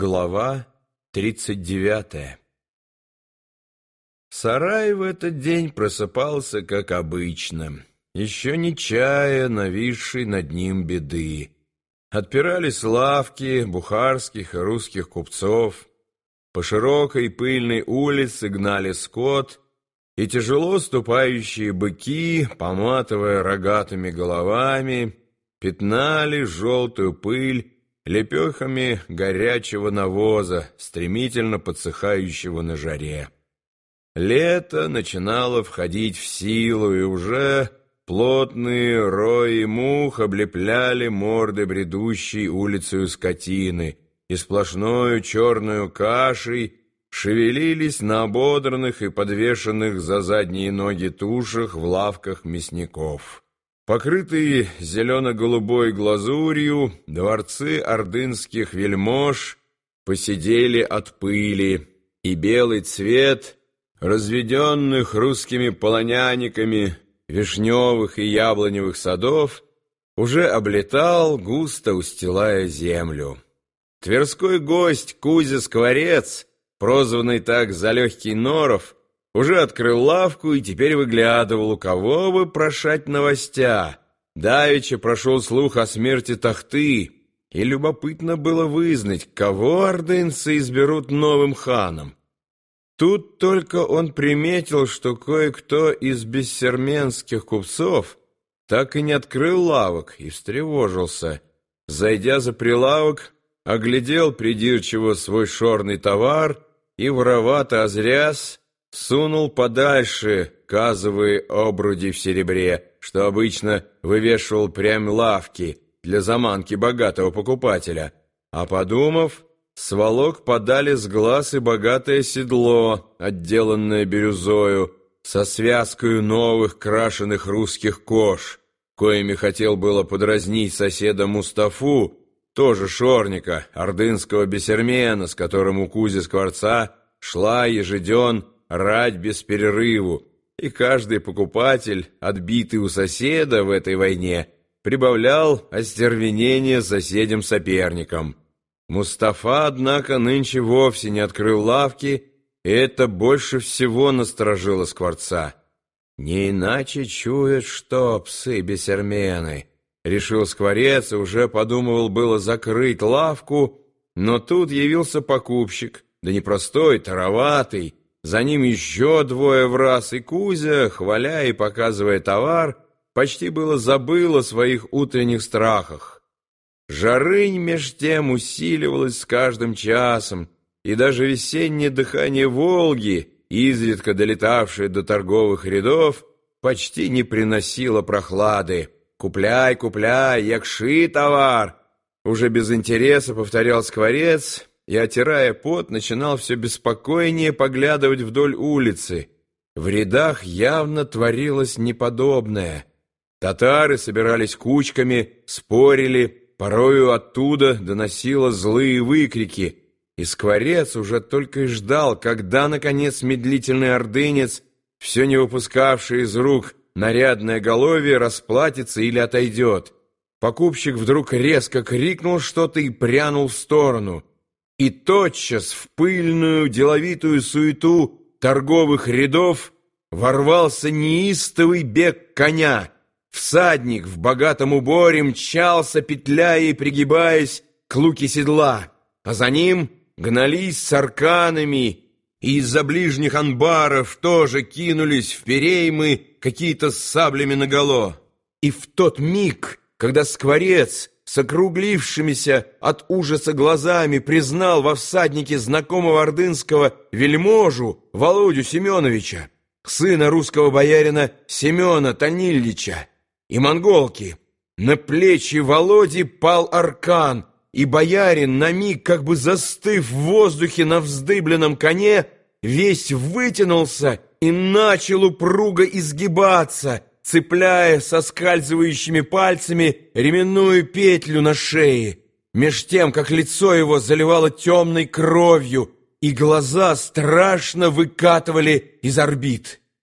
Глава тридцать девятая Сарай в этот день просыпался, как обычно, еще не чая нависшей над ним беды. Отпирались лавки бухарских и русских купцов, по широкой пыльной улице гнали скот, и тяжело ступающие быки, поматывая рогатыми головами, пятнали желтую пыль лепехами горячего навоза, стремительно подсыхающего на жаре. Лето начинало входить в силу, и уже плотные рои мух облепляли морды бредущей улицей скотины, и сплошною черную кашей шевелились на ободранных и подвешенных за задние ноги тушах в лавках мясников. Покрытые зелено-голубой глазурью, дворцы ордынских вельмож посидели от пыли, и белый цвет разведенных русскими полоняниками вишневых и яблоневых садов уже облетал, густо устилая землю. Тверской гость Кузя Скворец, прозванный так за легкий норов, уже открыл лавку и теперь выглядывал, у кого бы прошать новостя. Давеча прошел слух о смерти Тахты, и любопытно было вызнать, кого ордынцы изберут новым ханом. Тут только он приметил, что кое-кто из бессерменских купцов так и не открыл лавок и встревожился. Зайдя за прилавок, оглядел придирчиво свой шорный товар и воровато озряс, сунул подальше казовые обруди в серебре, что обычно вывешивал прям лавки для заманки богатого покупателя, а подумав, сволок подали с глаз и богатое седло, отделанное бирюзою, со связкою новых крашеных русских кож, коими хотел было подразнить соседа Мустафу, тоже шорника, ордынского бесермена, с которым у Кузи Скворца шла ежеден рать без перерыву, и каждый покупатель, отбитый у соседа в этой войне, прибавлял остервенение соседям-соперникам. Мустафа, однако, нынче вовсе не открыл лавки, и это больше всего насторожило Скворца. «Не иначе чует, что псы-бесермены», — решил Скворец и уже подумывал было закрыть лавку, но тут явился покупщик, да не простой, тароватый, за ним еще двое в раз, и Кузя, хваля и показывая товар, почти было забыл о своих утренних страхах. Жарынь меж тем усиливалась с каждым часом, и даже весеннее дыхание Волги, изредка долетавшее до торговых рядов, почти не приносило прохлады. «Купляй, купляй, якши товар!» Уже без интереса повторял скворец, и, отирая пот, начинал все беспокойнее поглядывать вдоль улицы. В рядах явно творилось неподобное. Татары собирались кучками, спорили, порою оттуда доносило злые выкрики, и скворец уже только и ждал, когда, наконец, медлительный ордынец, все не выпускавший из рук нарядное голове, расплатится или отойдет. Покупщик вдруг резко крикнул что-то и прянул в сторону — и тотчас в пыльную деловитую суету торговых рядов ворвался неистовый бег коня. Всадник в богатом уборе мчался, петляя и пригибаясь к луке седла, а за ним гнались с арканами, и из-за ближних анбаров тоже кинулись в переймы какие-то с саблями наголо. И в тот миг, когда скворец с округлившимися от ужаса глазами признал во всаднике знакомого ордынского вельможу Володю Семеновича, сына русского боярина Семена Танильича и монголки. На плечи Володи пал аркан, и боярин, на миг как бы застыв в воздухе на вздыбленном коне, весь вытянулся и начал упруго изгибаться — цепляя соскальзывающими пальцами ременную петлю на шее, меж тем, как лицо его заливало темной кровью, и глаза страшно выкатывали из орбит.